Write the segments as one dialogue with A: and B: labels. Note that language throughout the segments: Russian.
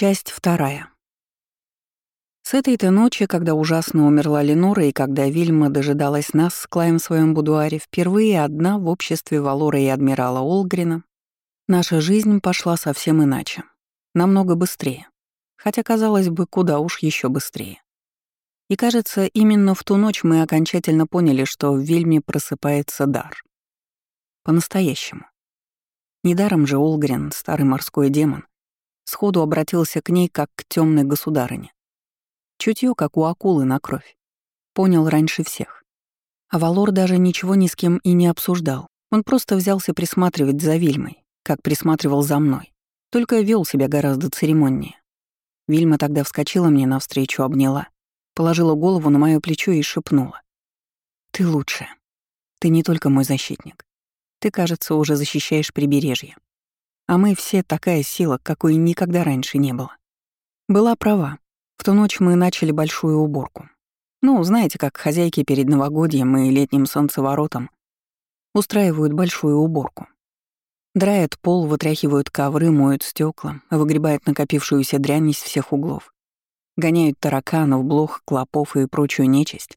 A: Часть вторая. С этой-то ночи, когда ужасно умерла Ленора и когда Вильма дожидалась нас с Клаем в своем будуаре, впервые одна в обществе Валора и адмирала Олгрина, наша жизнь пошла совсем иначе. Намного быстрее. Хотя, казалось бы, куда уж еще быстрее. И кажется, именно в ту ночь мы окончательно поняли, что в Вильме просыпается дар. По-настоящему. Недаром же Олгрин, старый морской демон, сходу обратился к ней как к темной государыне. Чутье, как у акулы на кровь. Понял раньше всех. А Валор даже ничего ни с кем и не обсуждал. Он просто взялся присматривать за Вильмой, как присматривал за мной. Только вел себя гораздо церемоннее. Вильма тогда вскочила мне навстречу, обняла, положила голову на мое плечо и шепнула. «Ты лучшая. Ты не только мой защитник. Ты, кажется, уже защищаешь прибережье. А мы все такая сила, какой никогда раньше не было. Была права. В ту ночь мы начали большую уборку. Ну, знаете, как хозяйки перед новогодьем и летним солнцеворотом устраивают большую уборку. Драят пол, вытряхивают ковры, моют стекла, выгребают накопившуюся дрянь из всех углов. Гоняют тараканов, блох, клопов и прочую нечисть.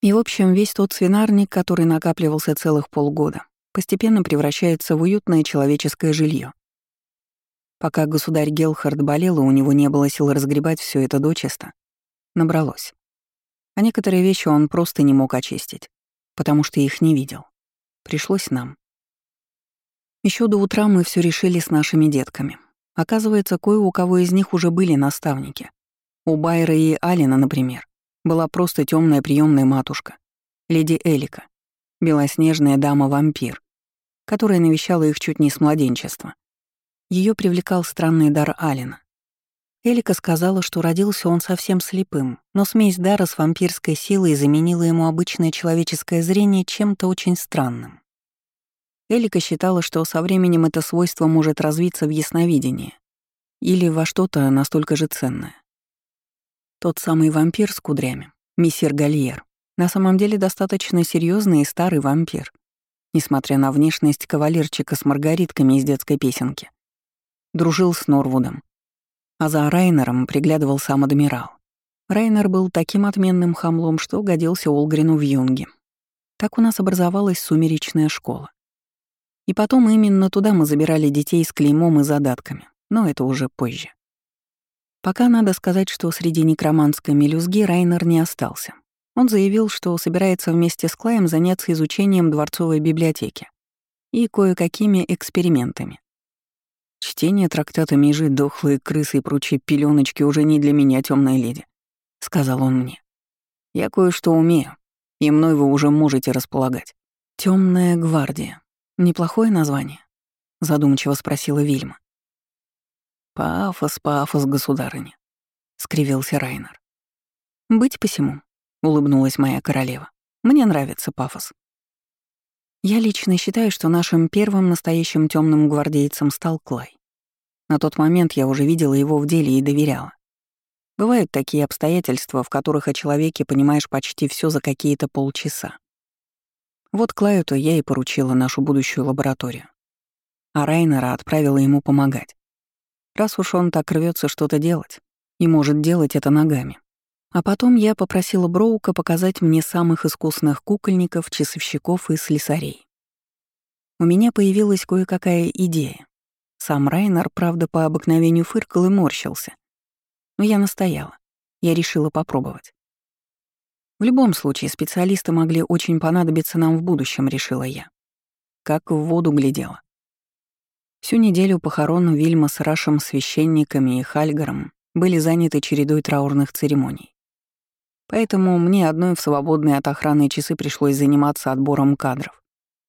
A: И, в общем, весь тот свинарник, который накапливался целых полгода, постепенно превращается в уютное человеческое жилье. Пока государь Гелхард болел, у него не было сил разгребать все это дочисто, набралось. А некоторые вещи он просто не мог очистить, потому что их не видел. Пришлось нам. Еще до утра мы все решили с нашими детками. Оказывается, кое у кого из них уже были наставники. У Байра и Алина, например, была просто темная приемная матушка, леди Элика, белоснежная дама-вампир, которая навещала их чуть не с младенчества. Ее привлекал странный дар Алина. Элика сказала, что родился он совсем слепым, но смесь дара с вампирской силой заменила ему обычное человеческое зрение чем-то очень странным. Элика считала, что со временем это свойство может развиться в ясновидение или во что-то настолько же ценное. Тот самый вампир с кудрями, мессир Гальер, на самом деле достаточно серьезный и старый вампир, несмотря на внешность кавалерчика с маргаритками из детской песенки. Дружил с Норвудом. А за Райнером приглядывал сам адмирал. Райнер был таким отменным хамлом, что годился Олгрину в юнге. Так у нас образовалась сумеречная школа. И потом именно туда мы забирали детей с клеймом и задатками, но это уже позже. Пока надо сказать, что среди некроманской мелюзги Райнер не остался. Он заявил, что собирается вместе с Клаем заняться изучением дворцовой библиотеки и кое-какими экспериментами. Чтение трактата Межи, дохлые крысы и прочие пеленочки уже не для меня, темная леди, сказал он мне. Я кое-что умею, и мной вы уже можете располагать. Темная гвардия. Неплохое название? задумчиво спросила Вильма. Пафос, пафос, государыня, скривился Райнер. Быть посему, улыбнулась моя королева. Мне нравится пафос. Я лично считаю, что нашим первым настоящим темным гвардейцем стал Клай. На тот момент я уже видела его в деле и доверяла. Бывают такие обстоятельства, в которых о человеке понимаешь почти все за какие-то полчаса. Вот Клаю-то я и поручила нашу будущую лабораторию. А Райнера отправила ему помогать. Раз уж он так рвется что-то делать, и может делать это ногами, а потом я попросила Броука показать мне самых искусных кукольников, часовщиков и слесарей. У меня появилась кое-какая идея. Сам Райнер, правда, по обыкновению фыркал и морщился. Но я настояла. Я решила попробовать. В любом случае, специалисты могли очень понадобиться нам в будущем, решила я. Как в воду глядела. Всю неделю похорон Вильма с Рашем, священниками и Хальгаром были заняты чередой траурных церемоний. Поэтому мне одной в свободные от охраны часы пришлось заниматься отбором кадров.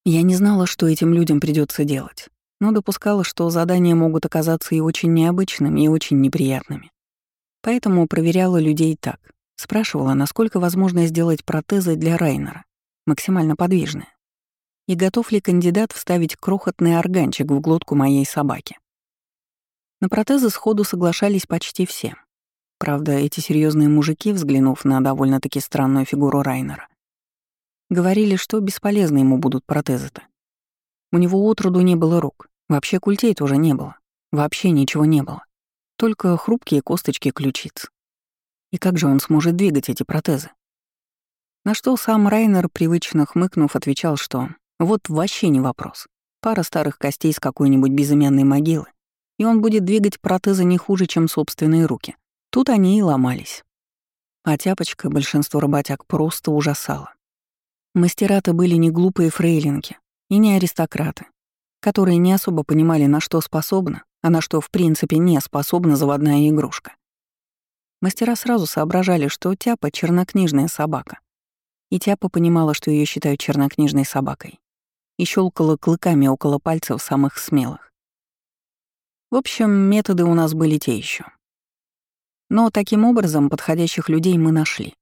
A: Я не знала, что этим людям придется делать, но допускала, что задания могут оказаться и очень необычными, и очень неприятными. Поэтому проверяла людей так. Спрашивала, насколько возможно сделать протезы для Райнера, максимально подвижные. И готов ли кандидат вставить крохотный органчик в глотку моей собаки. На протезы сходу соглашались почти все. Правда, эти серьезные мужики, взглянув на довольно-таки странную фигуру Райнера, говорили, что бесполезны ему будут протезы-то. У него отроду не было рук, вообще культей тоже не было, вообще ничего не было. только хрупкие косточки ключиц. И как же он сможет двигать эти протезы? На что сам Райнер, привычно хмыкнув, отвечал, что вот вообще не вопрос. Пара старых костей с какой-нибудь безымянной могилы, и он будет двигать протезы не хуже, чем собственные руки. Тут они и ломались. А тяпочка большинство работяг просто ужасала. Мастера-то были не глупые фрейлинки и не аристократы, которые не особо понимали, на что способна, а на что в принципе не способна заводная игрушка. Мастера сразу соображали, что Тяпа — чернокнижная собака. И Тяпа понимала, что ее считают чернокнижной собакой. И щелкала клыками около пальцев самых смелых. В общем, методы у нас были те еще. Но таким образом подходящих людей мы нашли.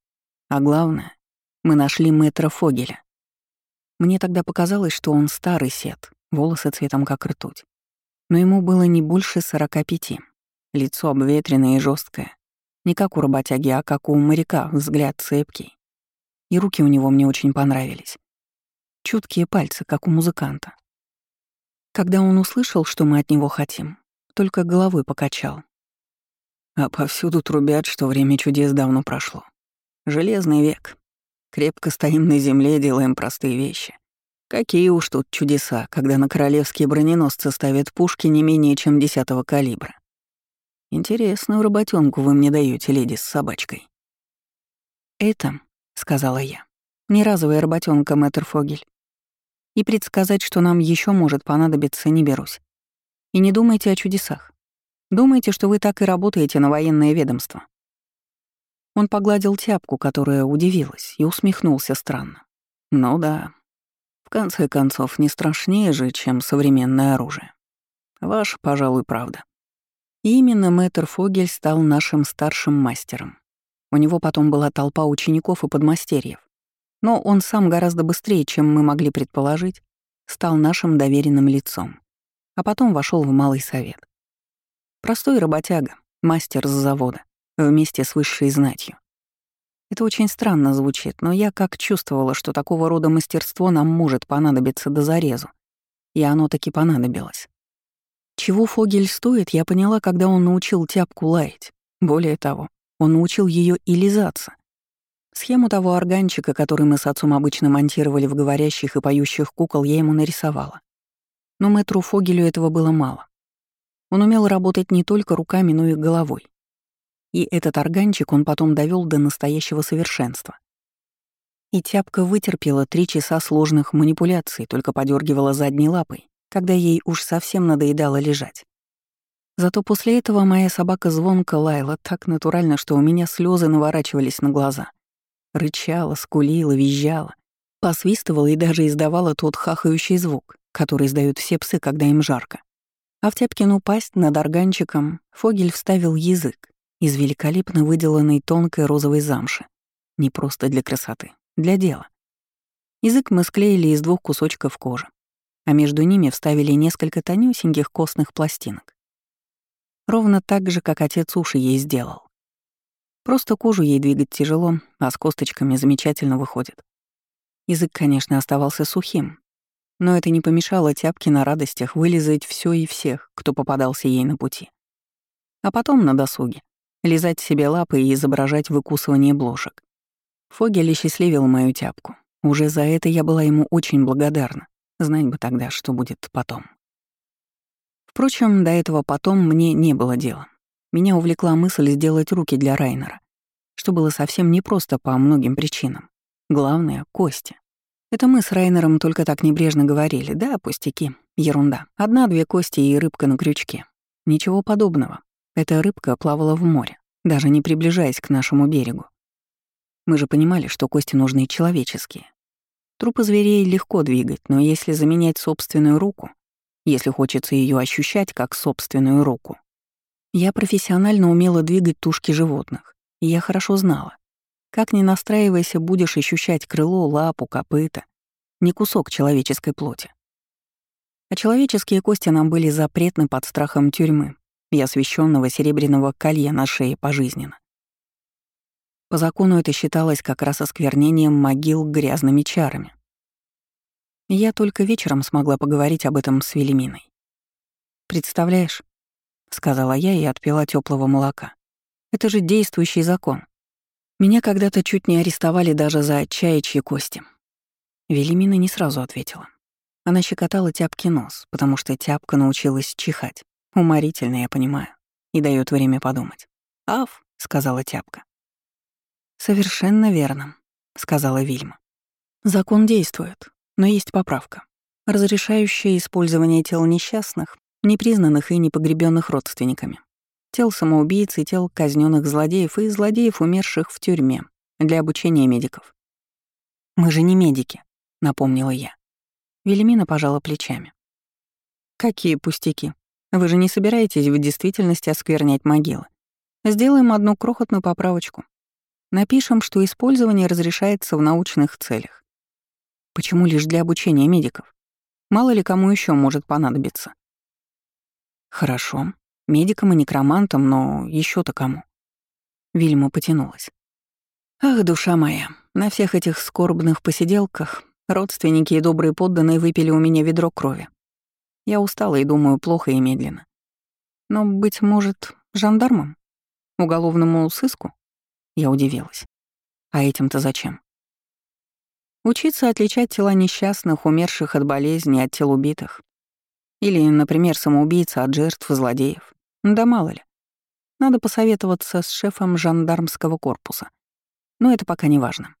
A: А главное, мы нашли мэтра Фогеля. Мне тогда показалось, что он старый сет, волосы цветом как ртуть. Но ему было не больше сорока пяти. Лицо обветренное и жесткое, Не как у работяги, а как у моряка, взгляд цепкий. И руки у него мне очень понравились. Чуткие пальцы, как у музыканта. Когда он услышал, что мы от него хотим, только головой покачал. А повсюду трубят, что время чудес давно прошло. Железный век. Крепко стоим на земле, делаем простые вещи. Какие уж тут чудеса, когда на королевские броненосцы ставят пушки не менее чем десятого калибра. Интересную работенку вы мне даете, леди с собачкой. Это, сказала я, не разовая работенка, мэтр Фогель. И предсказать, что нам еще может понадобиться, не берусь. И не думайте о чудесах. Думайте, что вы так и работаете на военное ведомство. Он погладил тяпку, которая удивилась, и усмехнулся странно. Ну да. В конце концов, не страшнее же, чем современное оружие. Ваша, пожалуй, правда. И именно мэтр Фогель стал нашим старшим мастером. У него потом была толпа учеников и подмастерьев. Но он сам гораздо быстрее, чем мы могли предположить, стал нашим доверенным лицом. А потом вошел в Малый Совет. Простой работяга, мастер с завода вместе с высшей знатью. Это очень странно звучит, но я как чувствовала, что такого рода мастерство нам может понадобиться до зарезу. И оно таки понадобилось. Чего Фогель стоит, я поняла, когда он научил тяпку лаять. Более того, он научил ее и лизаться. Схему того органчика, который мы с отцом обычно монтировали в говорящих и поющих кукол, я ему нарисовала. Но мэтру Фогелю этого было мало. Он умел работать не только руками, но и головой и этот органчик он потом довел до настоящего совершенства. И тяпка вытерпела три часа сложных манипуляций, только подергивала задней лапой, когда ей уж совсем надоедало лежать. Зато после этого моя собака звонко лаяла так натурально, что у меня слезы наворачивались на глаза. Рычала, скулила, визжала, посвистывала и даже издавала тот хахающий звук, который издают все псы, когда им жарко. А в Тяпкину пасть над органчиком Фогель вставил язык, из великолепно выделанной тонкой розовой замши. Не просто для красоты, для дела. Язык мы склеили из двух кусочков кожи, а между ними вставили несколько тонюсеньких костных пластинок. Ровно так же, как отец уши ей сделал. Просто кожу ей двигать тяжело, а с косточками замечательно выходит. Язык, конечно, оставался сухим, но это не помешало тяпке на радостях вылизать все и всех, кто попадался ей на пути. А потом на досуге лизать себе лапы и изображать выкусывание бложек. Фогель счастливил мою тяпку. Уже за это я была ему очень благодарна. Знать бы тогда, что будет потом. Впрочем, до этого потом мне не было дела. Меня увлекла мысль сделать руки для Райнера, что было совсем непросто по многим причинам. Главное — кости. Это мы с Райнером только так небрежно говорили. Да, пустяки, ерунда. Одна-две кости и рыбка на крючке. Ничего подобного. Эта рыбка плавала в море, даже не приближаясь к нашему берегу. Мы же понимали, что кости нужны человеческие. Трупы зверей легко двигать, но если заменять собственную руку, если хочется ее ощущать как собственную руку, я профессионально умела двигать тушки животных, и я хорошо знала, как не настраивайся, будешь ощущать крыло, лапу, копыта, не кусок человеческой плоти. А человеческие кости нам были запретны под страхом тюрьмы, и освещенного серебряного колья на шее пожизненно. По закону это считалось как раз осквернением могил грязными чарами. Я только вечером смогла поговорить об этом с Велиминой. Представляешь, — сказала я и отпила теплого молока. «Это же действующий закон. Меня когда-то чуть не арестовали даже за чаячьи кости». Велимина не сразу ответила. Она щекотала тяпки нос, потому что тяпка научилась чихать. Уморительно, я понимаю. И дает время подумать. «Аф», — сказала тяпка. «Совершенно верно», — сказала Вильма. «Закон действует, но есть поправка, разрешающая использование тел несчастных, непризнанных и непогребенных родственниками, тел самоубийц и тел казненных злодеев и злодеев, умерших в тюрьме, для обучения медиков. «Мы же не медики», — напомнила я. Велимина пожала плечами. «Какие пустяки? Вы же не собираетесь в действительности осквернять могилы. Сделаем одну крохотную поправочку. Напишем, что использование разрешается в научных целях. Почему лишь для обучения медиков? Мало ли кому еще может понадобиться. Хорошо, медикам и некромантам, но еще то кому? Вильма потянулась. Ах, душа моя, на всех этих скорбных посиделках родственники и добрые подданные выпили у меня ведро крови. Я устала и думаю плохо и медленно. Но, быть может, жандармам? Уголовному сыску? Я удивилась. А этим-то зачем? Учиться отличать тела несчастных, умерших от болезни, от тел убитых. Или, например, самоубийца от жертв злодеев. Да мало ли. Надо посоветоваться с шефом жандармского корпуса. Но это пока не важно.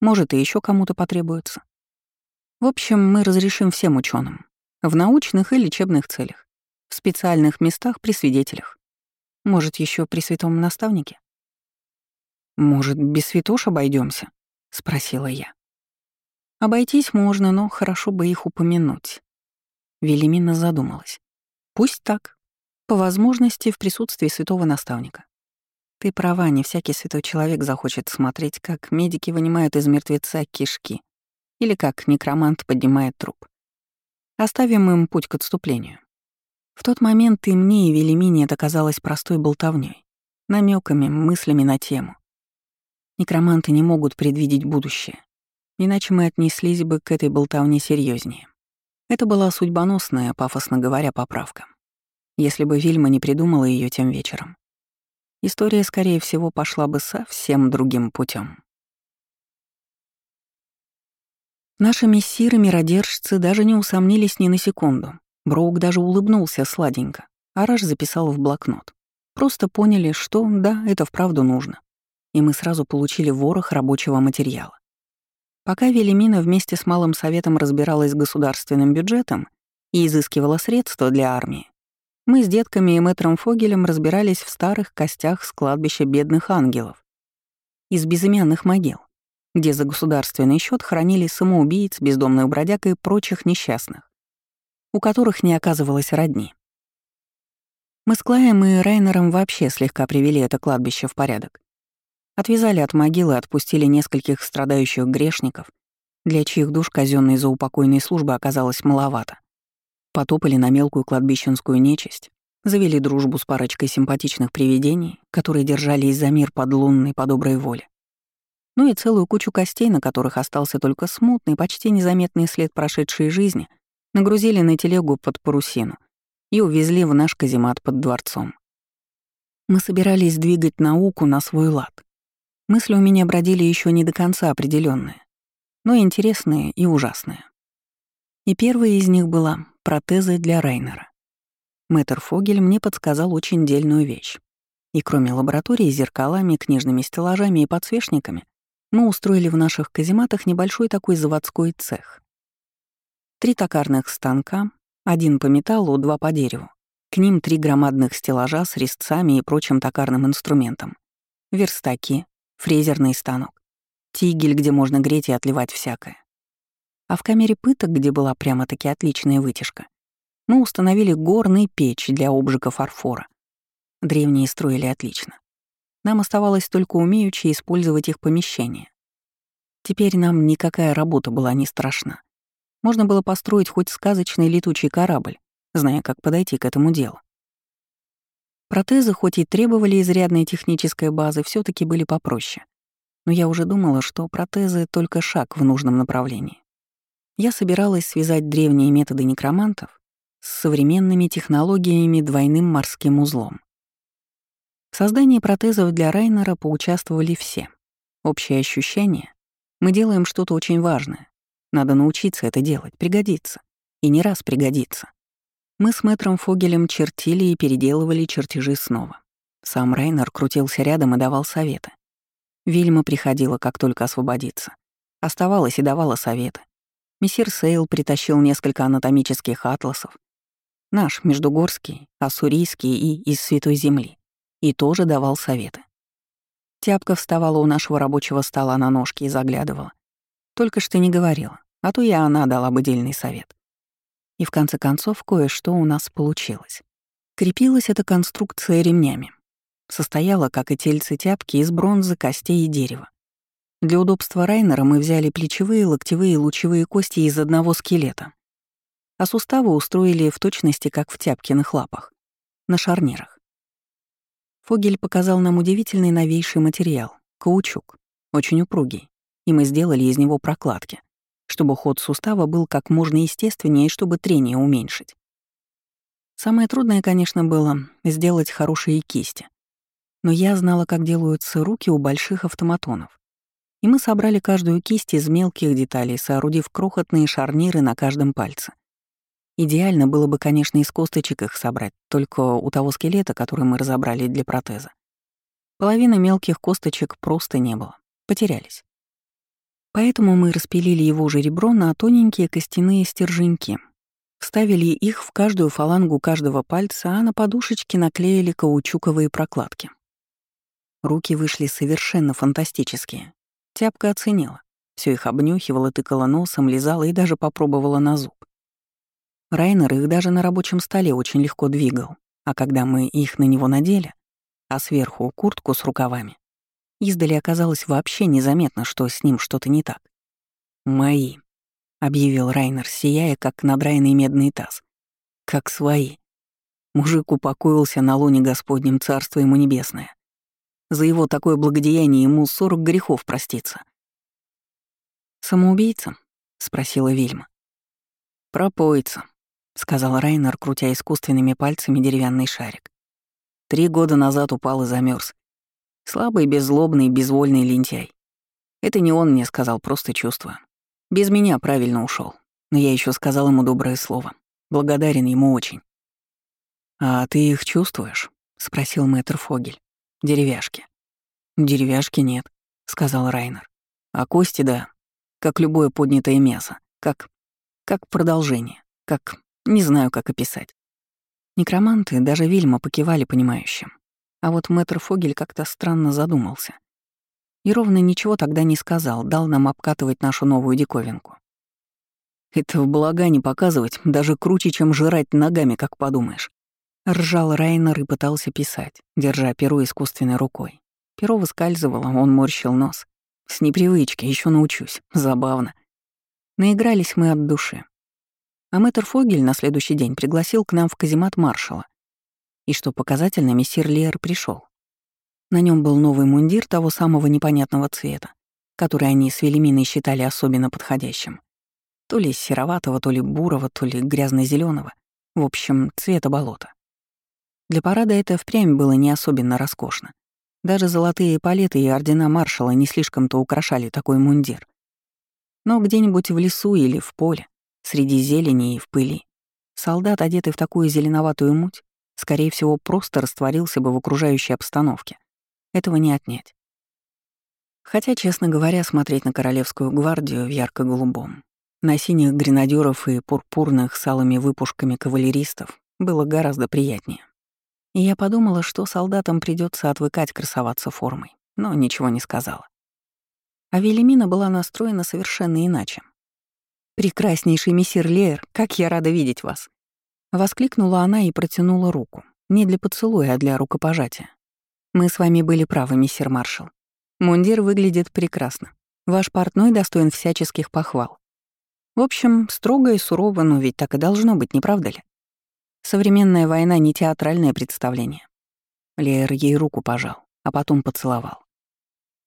A: Может, и еще кому-то потребуется. В общем, мы разрешим всем ученым В научных и лечебных целях. В специальных местах при свидетелях. Может, еще при святом наставнике? «Может, без святош обойдемся? спросила я. «Обойтись можно, но хорошо бы их упомянуть». Велимина задумалась. «Пусть так. По возможности в присутствии святого наставника. Ты права, не всякий святой человек захочет смотреть, как медики вынимают из мертвеца кишки или как некромант поднимает труп. Оставим им путь к отступлению. В тот момент и мне, и Велимине это казалось простой болтовней, намеками, мыслями на тему. Некроманты не могут предвидеть будущее. Иначе мы отнеслись бы к этой болтовне серьезнее. Это была судьбоносная, пафосно говоря, поправка. Если бы Вильма не придумала ее тем вечером. История, скорее всего, пошла бы совсем другим путем. Наши мессиры-миродержцы даже не усомнились ни на секунду. Броук даже улыбнулся сладенько. Араш записал в блокнот. Просто поняли, что да, это вправду нужно и мы сразу получили ворох рабочего материала. Пока Велимина вместе с Малым Советом разбиралась с государственным бюджетом и изыскивала средства для армии, мы с детками и мэтром Фогелем разбирались в старых костях с кладбища бедных ангелов из безымянных могил, где за государственный счет хранили самоубийц, бездомных бродяг и прочих несчастных, у которых не оказывалось родни. Мы с Клаем и Райнером вообще слегка привели это кладбище в порядок. Отвязали от могилы отпустили нескольких страдающих грешников, для чьих душ казенной заупокойной службы оказалось маловато. Потопали на мелкую кладбищенскую нечисть, завели дружбу с парочкой симпатичных привидений, которые держались за мир под лунной по доброй воле. Ну и целую кучу костей, на которых остался только смутный, почти незаметный след прошедшей жизни, нагрузили на телегу под парусину и увезли в наш каземат под дворцом. Мы собирались двигать науку на свой лад, Мысли у меня бродили еще не до конца определенные, но интересные и ужасные. И первая из них была протезы для Рейнера. Мэтр Фогель мне подсказал очень дельную вещь. И кроме лаборатории зеркалами, книжными стеллажами и подсвечниками, мы устроили в наших казематах небольшой такой заводской цех. Три токарных станка, один по металлу, два по дереву. К ним три громадных стеллажа с резцами и прочим токарным инструментом. Верстаки, фрезерный станок, тигель, где можно греть и отливать всякое. А в камере пыток, где была прямо-таки отличная вытяжка, мы установили горный печь для обжига фарфора. Древние строили отлично. Нам оставалось только умеючи использовать их помещения. Теперь нам никакая работа была не страшна. Можно было построить хоть сказочный летучий корабль, зная, как подойти к этому делу. Протезы, хоть и требовали изрядной технической базы, все таки были попроще. Но я уже думала, что протезы — только шаг в нужном направлении. Я собиралась связать древние методы некромантов с современными технологиями двойным морским узлом. В создании протезов для Райнера поучаствовали все. Общее ощущение — мы делаем что-то очень важное. Надо научиться это делать, пригодится. И не раз пригодится. Мы с мэтром Фогелем чертили и переделывали чертежи снова. Сам Райнер крутился рядом и давал советы. Вильма приходила, как только освободиться. Оставалась и давала советы. Мессир Сейл притащил несколько анатомических атласов. Наш, Междугорский, Ассурийский и из Святой Земли. И тоже давал советы. Тяпка вставала у нашего рабочего стола на ножки и заглядывала. Только что не говорила, а то я она дала бы дельный совет. И в конце концов кое-что у нас получилось. Крепилась эта конструкция ремнями. Состояла, как и тельце тяпки, из бронзы, костей и дерева. Для удобства Райнера мы взяли плечевые, локтевые и лучевые кости из одного скелета. А суставы устроили в точности, как в тяпкиных лапах, на шарнирах. Фогель показал нам удивительный новейший материал — каучук, очень упругий, и мы сделали из него прокладки, чтобы ход сустава был как можно естественнее и чтобы трение уменьшить. Самое трудное, конечно, было сделать хорошие кисти. Но я знала, как делаются руки у больших автоматонов. И мы собрали каждую кисть из мелких деталей, соорудив крохотные шарниры на каждом пальце. Идеально было бы, конечно, из косточек их собрать, только у того скелета, который мы разобрали для протеза. Половины мелких косточек просто не было, потерялись. Поэтому мы распилили его же ребро на тоненькие костяные стерженьки, вставили их в каждую фалангу каждого пальца, а на подушечки наклеили каучуковые прокладки. Руки вышли совершенно фантастические. Тяпка оценила. Все их обнюхивала, тыкала носом, лизала и даже попробовала на зуб. Райнер их даже на рабочем столе очень легко двигал, а когда мы их на него надели, а сверху куртку с рукавами, Издали оказалось вообще незаметно, что с ним что-то не так. «Мои», — объявил Райнер, сияя, как надраенный медный таз. «Как свои». Мужик упокоился на луне Господнем Царство ему небесное. За его такое благодеяние ему сорок грехов проститься. «Самоубийца?» — спросила Вильма. «Пропоится», — сказал Райнер, крутя искусственными пальцами деревянный шарик. Три года назад упал и замерз. Слабый, беззлобный, безвольный лентяй. Это не он мне сказал, просто чувство. Без меня правильно ушел. Но я еще сказал ему доброе слово. Благодарен ему очень. «А ты их чувствуешь?» — спросил мэтр Фогель. «Деревяшки». «Деревяшки нет», — сказал Райнер. «А кости, да. Как любое поднятое мясо. Как... как продолжение. Как... не знаю, как описать». Некроманты, даже Вильма покивали понимающим. А вот мэтр Фогель как-то странно задумался. И ровно ничего тогда не сказал, дал нам обкатывать нашу новую диковинку. Это в балагане показывать даже круче, чем жрать ногами, как подумаешь. Ржал Райнер и пытался писать, держа перо искусственной рукой. Перо выскальзывало, он морщил нос. С непривычки, еще научусь. Забавно. Наигрались мы от души. А мэтр Фогель на следующий день пригласил к нам в каземат маршала, и что показательно, мессир Лиер пришел. На нем был новый мундир того самого непонятного цвета, который они с Велиминой считали особенно подходящим. То ли сероватого, то ли бурого, то ли грязно зеленого в общем, цвета болота. Для парада это впрямь было не особенно роскошно. Даже золотые палеты и ордена маршала не слишком-то украшали такой мундир. Но где-нибудь в лесу или в поле, среди зелени и в пыли, солдат, одетый в такую зеленоватую муть, скорее всего, просто растворился бы в окружающей обстановке. Этого не отнять. Хотя, честно говоря, смотреть на Королевскую гвардию в ярко-голубом, на синих гренадеров и пурпурных с алыми выпушками кавалеристов было гораздо приятнее. И я подумала, что солдатам придется отвыкать красоваться формой, но ничего не сказала. А Велимина была настроена совершенно иначе. «Прекраснейший мессир Леер, как я рада видеть вас!» Воскликнула она и протянула руку. Не для поцелуя, а для рукопожатия. «Мы с вами были правы, мистер маршал. Мундир выглядит прекрасно. Ваш портной достоин всяческих похвал. В общем, строго и сурово, но ведь так и должно быть, не правда ли? Современная война — не театральное представление». Леер ей руку пожал, а потом поцеловал.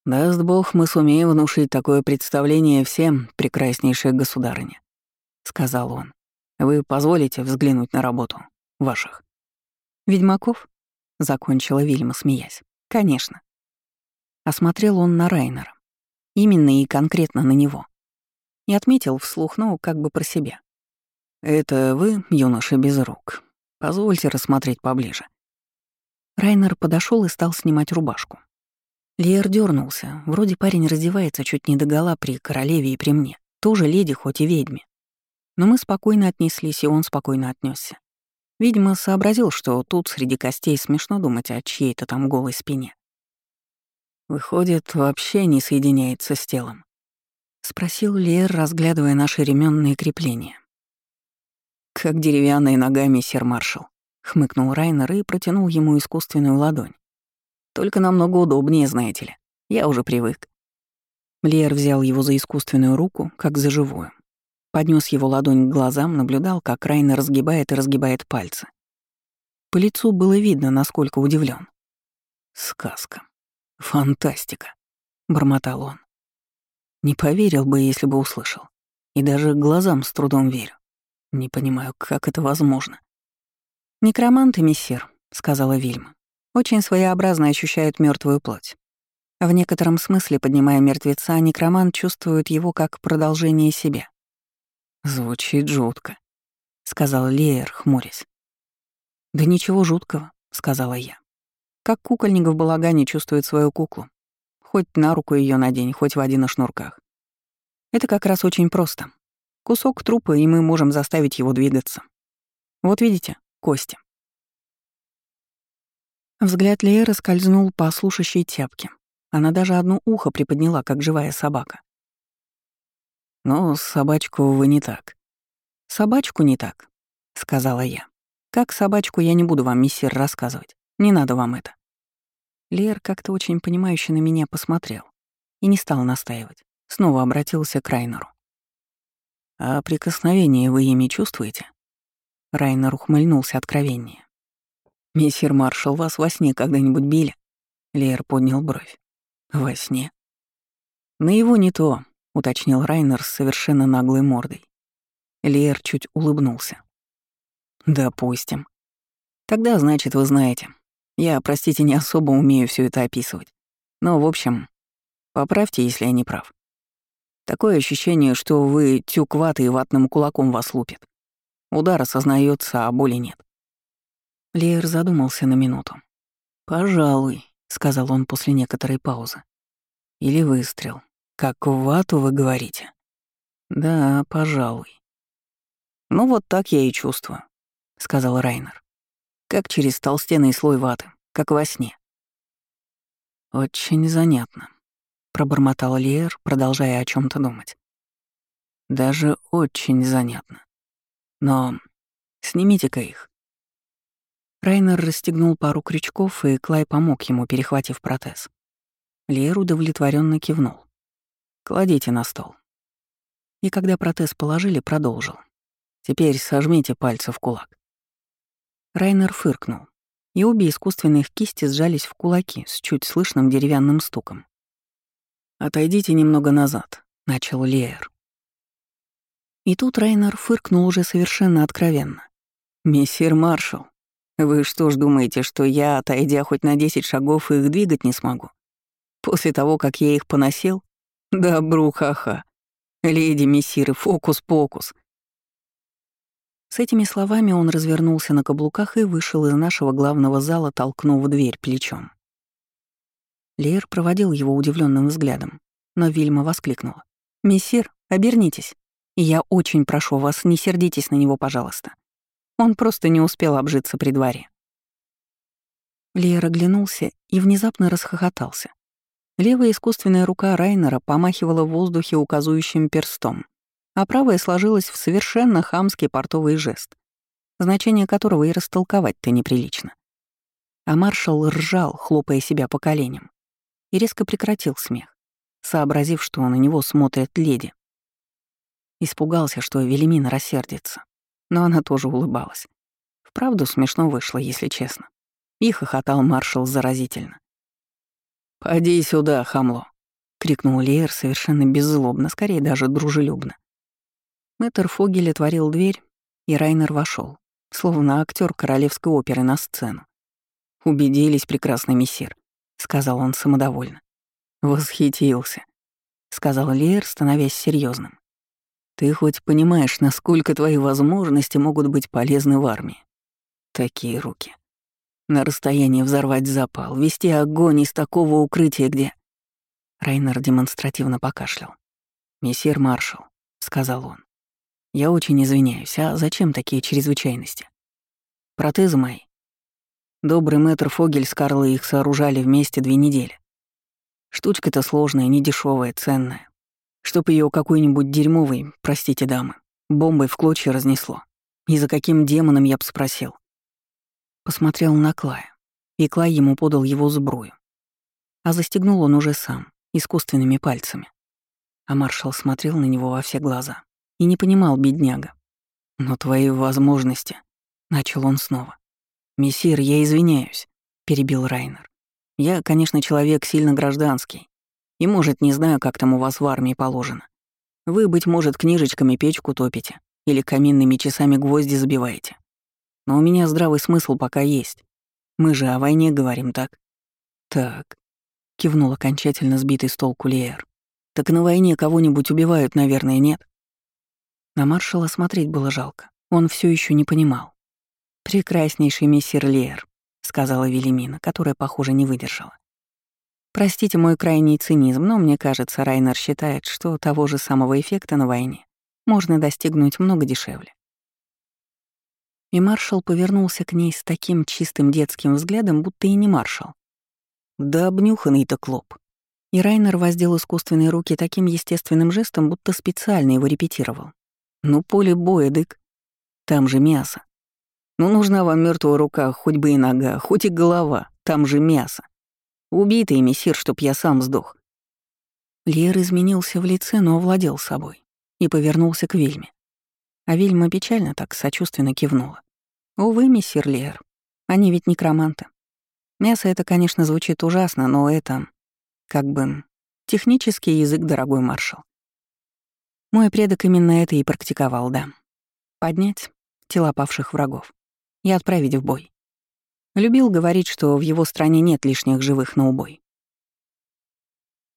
A: «Даст Бог, мы сумеем внушить такое представление всем, прекраснейшая государыня», — сказал он. Вы позволите взглянуть на работу ваших?»
B: «Ведьмаков?» — закончила Вильма, смеясь. «Конечно». Осмотрел он на Райнера. Именно и конкретно на него. И отметил вслух, ну, как бы про себя.
A: «Это вы, юноша без рук? Позвольте рассмотреть поближе».
B: Райнер подошел и стал снимать рубашку. Лиер дернулся. Вроде парень раздевается чуть не догола при королеве и при мне. Тоже леди, хоть и ведьме. Но мы спокойно отнеслись, и он спокойно отнесся. Видимо, сообразил, что тут среди костей смешно думать о чьей-то там голой спине.
A: «Выходит, вообще не соединяется с телом?» — спросил Лер, разглядывая наши ременные крепления. «Как деревянные ногами, сер-маршал», — хмыкнул Райнер и протянул ему искусственную ладонь. «Только намного удобнее, знаете ли. Я уже привык». Лер взял его за искусственную руку, как за живую. Поднес его ладонь к глазам, наблюдал, как Райнер разгибает и разгибает пальцы. По лицу было видно, насколько удивлен. «Сказка. Фантастика», — бормотал он. Не поверил бы, если бы услышал. И даже глазам с трудом верю. Не понимаю, как это возможно.
B: «Некроманты, мессир», — сказала Вильма, — «очень своеобразно ощущают мертвую плоть. В некотором смысле, поднимая мертвеца, некромант чувствует его как продолжение себя».
A: «Звучит жутко», — сказал Леер, хмурясь.
B: «Да ничего жуткого», — сказала я. «Как кукольник в балагане чувствует свою куклу, Хоть на руку ее надень, хоть води на шнурках. Это как раз очень просто. Кусок трупа, и мы можем заставить его двигаться. Вот видите, кости. Взгляд Леера скользнул по слушающей тяпке. Она даже одно ухо приподняла, как живая собака.
A: «Но собачку вы не так».
B: «Собачку не так», — сказала я. «Как собачку я не буду вам, мессир, рассказывать. Не надо вам это. Лер как-то очень понимающе на меня посмотрел и не стал настаивать. Снова обратился к Райнеру.
A: «А прикосновение вы ими чувствуете?»
B: Райнер ухмыльнулся откровеннее.
A: «Мессир маршал, вас во сне когда-нибудь били?» Лер поднял бровь. «Во сне?» «На его не то», — уточнил Райнер с совершенно наглой мордой. Лер чуть улыбнулся. «Допустим. Тогда, значит, вы знаете, я, простите, не особо умею все это описывать. Но, в общем, поправьте, если я не прав. Такое ощущение, что вы тюк ваты и ватным кулаком вас лупит. Удар осознается, а боли нет.
B: Леер задумался на минуту.
A: «Пожалуй», — сказал он после некоторой паузы. «Или выстрел. Как в вату вы говорите?» «Да, пожалуй». «Ну вот так я и чувствую», — сказал Райнер как через толстенный слой ваты, как во сне. «Очень занятно», — пробормотал Лиэр, продолжая о чем то думать. «Даже очень занятно. Но снимите-ка их». Райнер расстегнул пару крючков, и Клай помог ему, перехватив протез. Лиэр удовлетворенно кивнул. «Кладите на стол». И когда протез положили, продолжил. «Теперь сожмите пальцы в кулак». Райнер фыркнул, и обе искусственных кисти сжались в кулаки с чуть слышным деревянным стуком. «Отойдите немного назад», — начал Леер. И тут Райнер фыркнул уже совершенно откровенно. «Мессир маршал, вы что ж думаете, что я, отойдя хоть на десять шагов, их двигать не смогу? После того, как я их поносил? Да бруха-ха. Леди мессиры, фокус-покус. С этими словами он развернулся на каблуках и вышел из нашего главного зала, толкнув дверь плечом. Лер проводил его удивленным взглядом, но Вильма воскликнула. «Мессир, обернитесь. Я очень прошу вас, не сердитесь на него, пожалуйста. Он просто не успел обжиться при дворе». Лер оглянулся и внезапно расхохотался. Левая искусственная рука Райнера помахивала в воздухе указующим перстом, а правая сложилась в совершенно хамский портовый жест, значение которого и растолковать-то неприлично. А маршал ржал, хлопая себя по коленям, и резко прекратил смех, сообразив, что на него смотрят леди. Испугался, что Велимина рассердится, но она тоже улыбалась. Вправду смешно вышло, если честно. И хохотал маршал заразительно. «Поди сюда, хамло!» — крикнул Леер совершенно беззлобно, скорее даже дружелюбно. Мэтр Фогель отворил дверь, И Райнер вошел, словно актер королевской оперы на сцену. «Убедились, прекрасный мессир», — сказал он самодовольно. «Восхитился», — сказал Лиер, становясь серьезным. «Ты хоть понимаешь, насколько твои возможности могут быть полезны в армии? Такие руки. На расстоянии взорвать запал, вести огонь из такого укрытия, где...» Райнер демонстративно покашлял. «Мессир маршал», — сказал он. «Я очень извиняюсь, а зачем такие чрезвычайности? Протезы мои. Добрый мэтр Фогель с Карлой их сооружали вместе две недели. Штучка-то сложная, недешевая, ценная. Чтоб ее какой-нибудь дерьмовый, простите, дамы, бомбой в клочья разнесло. И за каким демоном я б спросил? Посмотрел на Клая, и Клай ему подал его сбрую. А застегнул он уже сам, искусственными пальцами. А маршал смотрел на него во все глаза и не понимал бедняга. «Но твои возможности...» — начал он снова. «Мессир, я извиняюсь», — перебил Райнер. «Я, конечно, человек сильно гражданский, и, может, не знаю, как там у вас в армии положено. Вы, быть может, книжечками печку топите или каминными часами гвозди забиваете. Но у меня здравый смысл пока есть. Мы же о войне говорим, так? Так. Кивнул окончательно сбитый с толку Лиэр. Так на войне кого-нибудь убивают, наверное, нет? На маршала смотреть было жалко. Он все еще не понимал. «Прекраснейший мессир Лиэр», — сказала Велимина, которая, похоже, не выдержала. «Простите мой крайний цинизм, но мне кажется, Райнер считает, что того же самого эффекта на войне можно достигнуть много дешевле. И маршал повернулся к ней с таким чистым детским взглядом, будто и не маршал. Да обнюханный-то клоп. И Райнер воздел искусственные руки таким естественным жестом, будто специально его репетировал. Ну, поле боя, дык. Там же мясо. Ну, нужна вам мертвая рука, хоть бы и нога, хоть и голова. Там же мясо. Убитый мессир, чтоб я сам сдох. Лер изменился в лице, но овладел собой и повернулся к Вильме. А Вильма печально так сочувственно кивнула. «Увы, мессир Лиер, они ведь некроманты. Мясо это, конечно, звучит ужасно, но это, как бы, технический язык, дорогой маршал. Мой предок именно это и практиковал, да. Поднять тела павших врагов и отправить в бой. Любил говорить, что в его стране нет лишних живых на убой.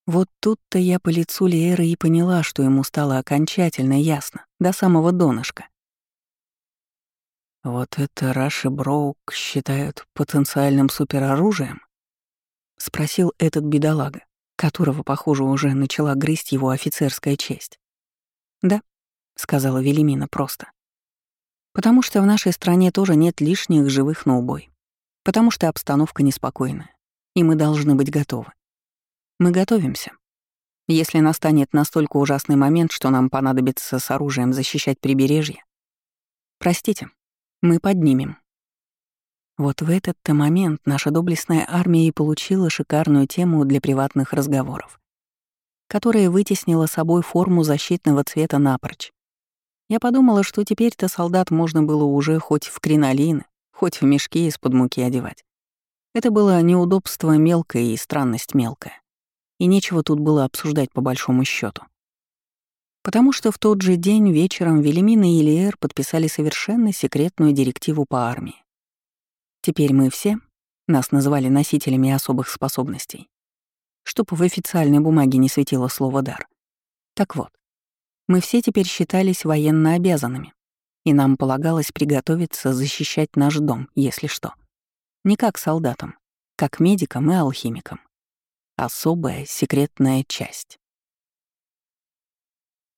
A: Вот тут-то я по лицу Лиэры и поняла, что ему стало окончательно ясно, до самого донышка. «Вот это Раши Броук считают потенциальным супероружием?» — спросил этот бедолага, которого, похоже, уже начала грызть его офицерская честь. «Да», — сказала Велимина просто. «Потому что в нашей стране тоже нет лишних живых на убой. Потому что обстановка неспокойная, и мы должны быть готовы. Мы готовимся. Если настанет настолько ужасный момент, что нам понадобится с оружием защищать прибережье, простите, мы поднимем. Вот в этот-то момент наша доблестная армия и получила шикарную тему для приватных разговоров, которая вытеснила собой форму защитного цвета напрочь. Я подумала, что теперь-то солдат можно было уже хоть в кринолины, хоть в мешки из-под муки одевать. Это было неудобство мелкое и странность мелкая и нечего тут было обсуждать по большому счету. Потому что в тот же день вечером Велимина и Ильер подписали совершенно секретную директиву по армии. Теперь мы все, нас называли носителями особых способностей, чтоб в официальной бумаге не светило слово «дар». Так вот, мы все теперь считались военно обязанными, и нам полагалось приготовиться защищать наш дом, если что. Не как солдатам, как медикам и алхимикам особая секретная часть.